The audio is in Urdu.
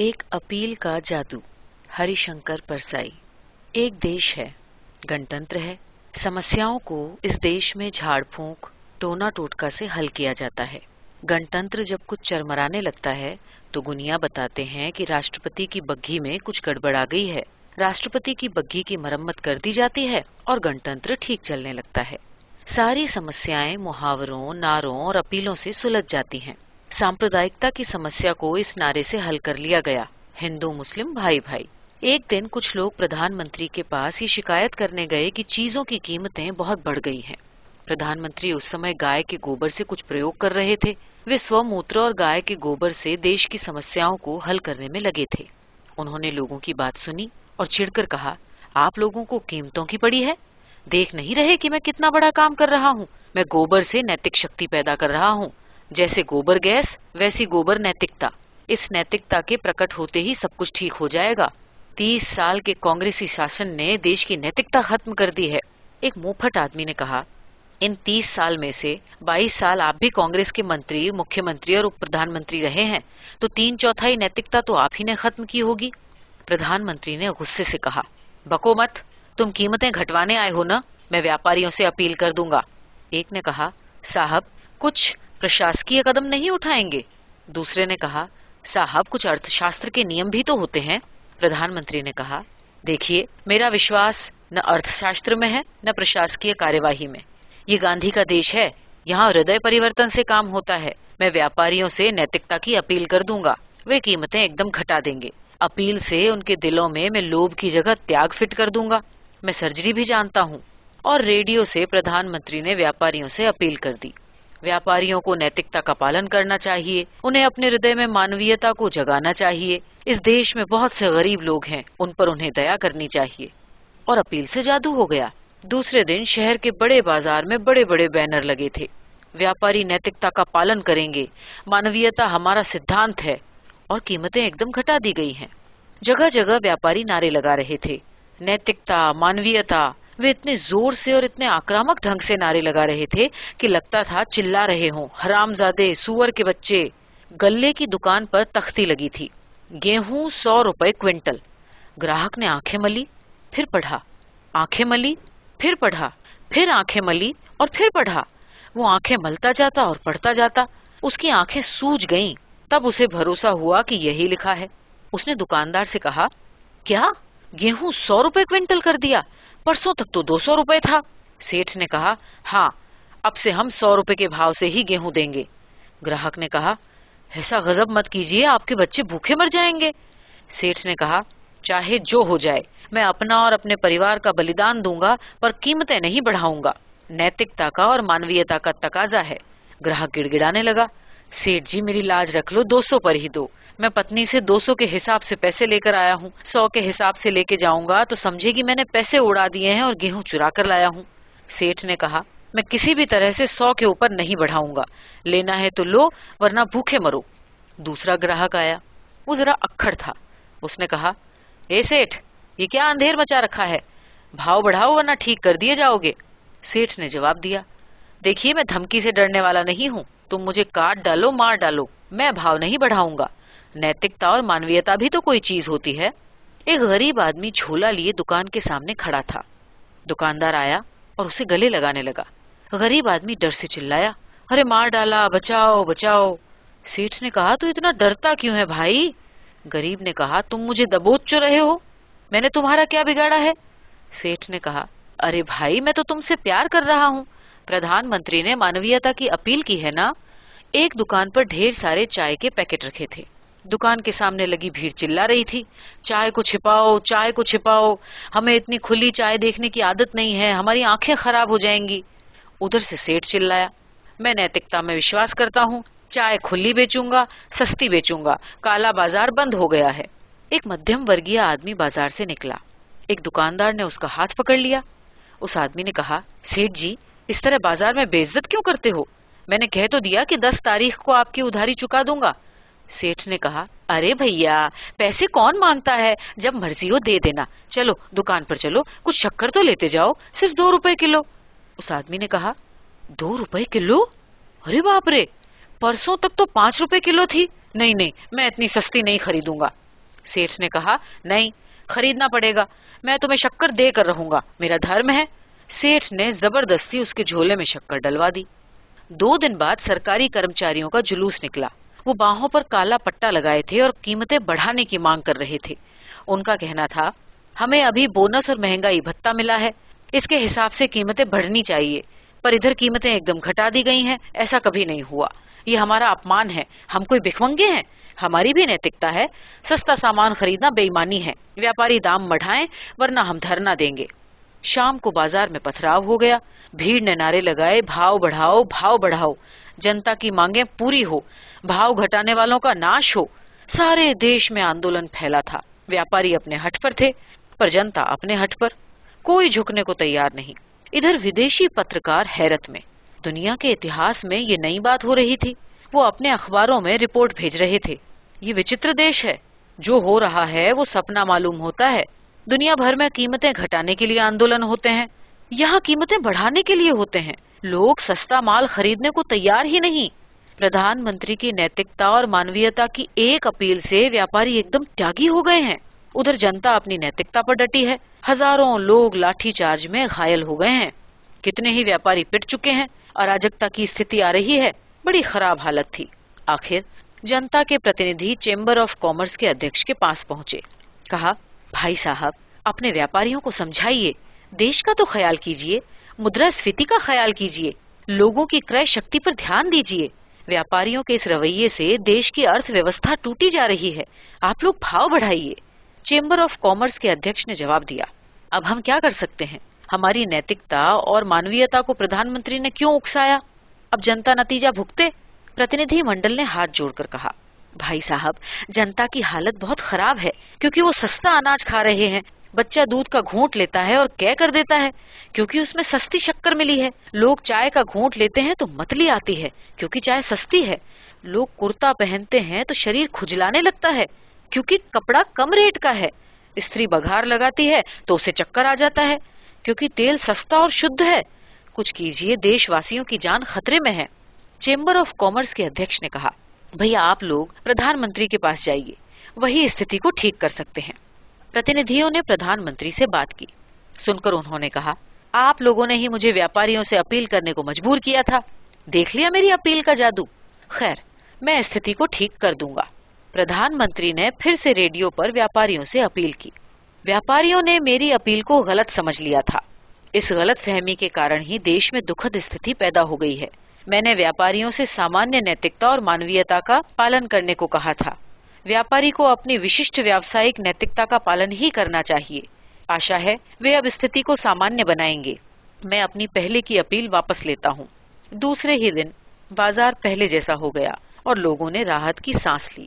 ایک اپیل کا جادو، ہری شنکر پرسائی۔ ایک دیش ہے، گنتنتر ہے۔ سمسیاؤں کو اس دیش میں جھاڑ پھونک، ٹونا ٹوٹکا سے حل کیا جاتا ہے۔ گنتنتر جب کچھ چرمرانے لگتا ہے، تو گنیا بتاتے ہیں کہ راشٹرپتی کی بگھی میں کچھ گڑبڑا گئی ہے۔ راشٹرپتی کی بگھی کی مرمت کر دی جاتی ہے اور گنتنتر ٹھیک چلنے لگتا ہے۔ ساری سمسیائیں محاوروں ناروں اور اپیلوں سے سلجھ جاتی ہیں۔ سامپردائکتا کی سمسیا کو اس نعرے سے حل کر لیا گیا۔ ہندو، مسلم، بھائی بھائی۔ ایک دن کچھ لوگ پردھان منتری کے پاس یہ شکایت کرنے گئے کہ چیزوں کی قیمتیں بہت بڑھ گئی ہیں۔ پردھان منتری اس سمے گائے کے گوبر سے کچھ پریوگ کر رہے تھے۔ وہ سو موتر اور گائے کے گوبر سے دیش کی سمسیاؤں کو حل کرنے میں لگے تھے۔ انہوں نے لوگوں کی بات سنی اور چڑ کر کہا، آپ لوگوں کو قیمتوں کی پڑی ہے؟ دیکھ نہیں رہے کہ میں کتنا بڑا کام کر رہا ہوں۔ میں گوبر سے نیتک شکتی پیدا کر رہا ہوں۔ جیسے گوبر گیس، ویسی گوبر نیتکتا۔ اس نیتکتا کے پرکٹ ہوتے ہی سب کچھ ٹھیک ہو جائے گا۔ تیس سال کے کانگریسی شاسن نے دیش کی نیتکتا ختم کر دی ہے۔ ایک موفٹ آدمی نے کہا، ان تیس سال میں سے بائیس سال آپ بھی کانگریس کے منتری، مکھیہ منتری اور پردھان منتری رہے ہیں، تو تین چوتھائی نیتکتا تو آپ ہی نے ختم کی ہوگی۔ پردھان منتری نے غصے سے کہا، بکو مت، تم قیمتیں گھٹوانے آئے ہو نا، میں ویاپاریوں سے اپیل کر دوں گا۔ ایک نے کہا، صاحب، کچھ پرشاسکیہ قدم نہیں اٹھائیں گے؟ دوسرے نے کہا، صاحب، کچھ ارتھ شاستر کے نیم بھی تو ہوتے ہیں۔ پردھان منتری نے کہا، دیکھیے، میرا وشواس نہ ارتھ شاستر میں ہے، نہ پرشاسکیہ کارواہی میں۔ یہ گاندھی کا دیش ہے، یہاں ہردے پریورتن سے کام ہوتا ہے۔ میں ویاپاریوں سے نیتکتا کی اپیل کر دوں گا۔ وہ قیمتیں ایک دم گھٹا دیں گے۔ اپیل سے ان کے دلوں میں میں لوب کی جگہ تیاگ فٹ کر دوں گا۔ میں سرجری بھی جانتا ہوں۔ اور ریڈیو سے پردھان منتری نے ویاپاریوں سے اپیل کر دی۔ ویاپاریوں کو نیتکتا کا پالن کرنا چاہیے، انہیں اپنے ہردے میں مانویتا کو جگانا چاہیے۔ اس دیش میں بہت سے غریب لوگ ہیں، ان پر انہیں دیا کرنی چاہیے۔ اور اپیل سے جادو ہو گیا۔ دوسرے دن شہر کے بڑے بازار میں بڑے بڑے بینر لگے تھے۔ ویاپاری نیتکتا کا پالن کریں گے۔ مانویتا ہمارا سدھانت ہے اور قیمتیں ایک دم گھٹا دی گئی ہیں۔ جگہ جگہ ویاپاری نعرے لگا رہے تھے۔ نیتکتا، مانویتا وہ اتنے زور سے اور اتنے آکرامک ڈھنگ سے نعرے لگا رہے تھے کہ لگتا تھا چلا رہے ہوں۔ حرام زادے سور کے بچے۔ گلے کی دکان پر تختی لگی تھی۔ گیہوں سو روپے کوئنٹل۔ گراہک نے آنکھیں ملی، پھر پڑھا۔ آنکھیں ملی، پھر پڑھا۔ پھر آنکھیں ملی اور پھر پڑھا۔ وہ آنکھیں ملتا جاتا اور پڑھتا جاتا۔ اس کی آنکھیں سوج گئیں۔ تب اسے بھروسہ ہوا کہ یہی لکھا ہے۔ اس نے دکاندار سے کہا، کیا؟ گیہوں سو روپے کوئنٹل کر دیا۔ پرسوں تک تو دو سو روپے تھا۔ سیٹھ نے کہا ہاں اب سے ہم سو روپے کے بھاؤ سے ہی گیہوں دیں گے۔ گراہک نے کہا، ایسا غزب مت کیجیے آپ کے بچے بھوکے مر جائیں گے۔ سیٹھ نے کہا، چاہے جو ہو جائے، میں اپنا اور اپنے پریوار کا بلیدان دوں گا، پر قیمتیں نہیں بڑھاؤں گا۔ نیتکتا کا اور مانویتا کا تقاضا ہے۔ گراہک گڑ گڑانے لگا۔ سیٹ جی میری لاج رکھ لو، دو سو پر ہی دو۔ میں پتنی سے دو سو کے حساب سے پیسے لے کر آیا ہوں۔ سو کے حساب سے لے کے جاؤں گا تو سمجھے گی میں نے پیسے اڑا دیے ہیں اور گیہوں چرا کر لایا ہوں۔ سیٹھ نے کہا، میں کسی بھی طرح سے سو کے اوپر نہیں بڑھاؤں گا۔ لینا ہے تو لو، ورنہ بھوکے مرو۔ دوسرا گراہک آیا۔ وہ ذرا اکھڑ تھا۔ اس نے کہا، اے سیٹھ، یہ کیا اندھیر مچا رکھا ہے؟ بھاؤ بڑھاؤ ورنہ ٹھیک کر دیے جاؤ گے۔ سیٹھ نے جواب دیا، دیکھیے میں دھمکی سے ڈرنے والا نہیں ہوں۔ تم مجھے کاٹ ڈالو، مار ڈالو۔ میں بھاؤ نہیں بڑھاؤں گا۔ نیتکتا اور مانویتا بھی تو کوئی چیز ہوتی ہے۔ ایک غریب آدمی جھولا لیے دکان کے سامنے کھڑا تھا۔ دکاندار آیا اور اسے گلے لگانے لگا۔ غریب آدمی ڈر سے چلایا۔ ارے مار ڈالا، بچاؤ بچاؤ۔ سیٹھ نے کہا، تو اتنا ڈرتا کیوں ہے بھائی؟ غریب نے کہا، تم مجھے دبوچ چو رہے ہو۔ میں نے تمہارا کیا بگاڑا ہے؟ سیٹھ نے کہا، ارے بھائی، میں تو تم سے پیار کر رہا ہوں۔ پردھان منتری نے مانویتا کی اپیل کی ہے نا۔ ایک دکان پر ڈھیر سارے چائے کے پیکٹ رکھے تھے۔ دکان کے سامنے لگی بھیڑ چلا رہی تھی۔ چائے کو چھپاؤ، چائے کو چھپاؤ۔ ہمیں اتنی کھلی چائے دیکھنے کی عادت نہیں ہے، ہماری آنکھیں خراب ہو جائیں گی۔ ادھر سے سیٹ چلایا۔ میں نیتکتا میں وشواس کرتا ہوں، چائے کھلی بیچوں گا، سستی بیچوں گا۔ کالا بازار بند ہو گیا ہے۔ ایک مدھیم ورگیا آدمی بازار سے نکلا۔ ایک دکاندار نے اس کا ہاتھ پکڑ لیا۔ اس آدمی نے کہا سیٹ جی اس طرح بازار میں بےزت کیوں کرتے ہو؟ میں نے کہہ تو دیا کہ دس تاریخ کو آپ کی ادھاری چکا دوں گا۔ سیٹھ نے کہا، ارے بھیا، پیسے کون مانگتا ہے؟ جب مرضی ہو دے دینا۔ چلو، دکان پر چلو، کچھ شکر تو لیتے جاؤ، صرف دو روپے کلو۔ اس آدمی نے کہا، دو روپے کلو؟ ارے باپ رے، پرسوں تک تو پانچ روپے کلو تھی۔ نہیں نہیں، میں اتنی سستی نہیں خریدوں گا۔ سیٹھ نے کہا، نہیں، خریدنا پڑے گا۔ میں تمہیں شکر دے کر رہوں گا، میرا دھرم ہے۔ سیٹھ نے زبردستی اس کے جھولے میں شکر ڈلوا دی۔ دو دن بعد سرکاری کرمچاریوں کا جلوس نکلا۔ وہ باہوں پر کالا پٹا لگائے تھے اور قیمتیں بڑھانے کی مانگ کر رہے تھے۔ ان کا کہنا تھا، ہمیں ابھی بونس اور مہنگائی بھتا ملا ہے، اس کے حساب سے قیمتیں بڑھنی چاہیے، پر ادھر قیمتیں ایک دم گھٹا دی گئی ہیں، ایسا کبھی نہیں ہوا۔ یہ ہمارا اپمان ہے، ہم کوئی بکھونگے ہیں، ہماری بھی نیتکتا ہے۔ سستا سامان خریدنا بےمانی ہے، ویاپاری دام مڑھائیں، ورنہ ہم دھرنا دیں گے۔ شام کو بازار میں پتھراؤ ہو گیا۔ بھیڑ نے نعرے لگائے، بھاؤ بڑھاؤ بھاؤ بڑھاؤ۔ جنتا کی مانگیں پوری ہو۔ بھاؤ گھٹانے والوں کا ناش ہو۔ سارے دیش میں آندولن پھیلا تھا۔ ویاپاری اپنے ہٹ پر تھے، پر جنتا اپنے ہٹ پر۔ کوئی جھکنے کو تیار نہیں۔ ادھر ودیشی پترکار حیرت میں۔ دنیا کے اتہاس میں یہ نئی بات ہو رہی تھی۔ وہ اپنے اخباروں میں رپورٹ بھیج رہے تھے۔ یہ وچتر دیش ہے۔ جو ہو رہا ہے، وہ سپنا معلوم ہوتا ہے۔ دنیا بھر میں قیمتیں گھٹانے کے لیے آندولن ہوتے ہیں، یہاں قیمتیں بڑھانے کے لیے ہوتے ہیں۔ لوگ سستا مال خریدنے کو تیار ہی نہیں۔ پردھان منتری کی نیتکتا اور مانویتا کی ایک اپیل سے ویاپاری ایک دم تیاگی ہو گئے ہیں۔ ادھر جنتا اپنی نیتکتا پر ڈٹی ہے۔ ہزاروں لوگ لاٹھی چارج میں غائل ہو گئے ہیں۔ کتنے ہی ویاپاری پٹ چکے ہیں۔ اراجکتا کی استھتی آ رہی ہے۔ بڑی خراب حالت تھی۔ آخر جنتا کے پرتیندھی چیمبر آف کامرس کے ادھیش کے پاس پہنچے۔ کہا بھائی صاحب، اپنے ویاپاریوں کو سمجھائیے۔ دیش کا تو خیال کیجیے مدرا اسفیتی کا خیال کیجیے لوگوں کی کرے شکتی پر دھیان دیجیے ویاپاریوں کے اس رویے سے دیش کی ارتھ ویوستھا ٹوٹی جا رہی ہے۔ آپ لوگ بھاؤ بڑھائیے۔ چیمبر آف کامرس کے ادھیش نے جواب دیا۔ اب ہم کیا کر سکتے ہیں؟ ہماری نیتکتا اور مانویتا کو پردھان منتری نے کیوں اکسایا؟ اب جنتا نتیجہ بھگتے۔ پرتیندھی منڈل نے ہاتھ جوڑ کر کہا۔ بھائی صاحب، جنتا کی حالت بہت خراب ہے، کیونکہ وہ سستا اناج کھا رہے ہیں۔ بچہ دودھ کا گھونٹ لیتا ہے اور کہہ کر دیتا ہے، کیونکہ اس میں سستی شکر ملی ہے۔ لوگ چائے کا گھونٹ لیتے ہیں تو متلی آتی ہے، کیونکہ چائے سستی ہے۔ لوگ کرتا پہنتے ہیں تو شریر کھجلانے لگتا ہے، کیونکہ کپڑا کم ریٹ کا ہے۔ استری بگھار لگاتی ہے تو اسے چکر آ جاتا ہے، کیونکہ تیل سستا اور شدھ ہے۔ کچھ کیجیے دیش واسیوں کی جان خطرے میں ہے۔ چیمبر آف کامرس کے ادھیش نے کہا۔ بھیا آپ لوگ پردھان منتری کے پاس جائیے۔ وہی استھتی کو ٹھیک کر سکتے ہیں۔ پرتیندھیوں نے پردھان منتری سے بات کی۔ سن کر انہوں نے کہا، آپ لوگوں نے ہی مجھے ویاپاریوں سے اپیل کرنے کو مجبور کیا تھا۔ دیکھ لیا میری اپیل کا جادو۔ خیر، میں استھتی کو ٹھیک کر دوں گا۔ پردھان منتری نے پھر سے ریڈیو پر ویاپاریوں سے اپیل کی۔ ویاپاریوں نے میری اپیل کو غلط سمجھ لیا تھا۔ اس غلط فہمی کے کارن ہی دیش میں دکھد استھتی پیدا ہو گئی ہے۔ میں نے ویاپاریوں سے سامان نیتکتا اور مانویتا کا پالن کرنے کو کہا تھا۔ ویاپاری کو اپنی وشٹ ویوسائک نیتکتا کا پالن ہی کرنا چاہیے۔ آشا ہے، وہ اب استھتی کو سامان بنائیں گے۔ میں اپنی پہلے کی اپیل واپس لیتا ہوں۔ دوسرے ہی دن بازار پہلے جیسا ہو گیا اور لوگوں نے راحت کی سانس لی۔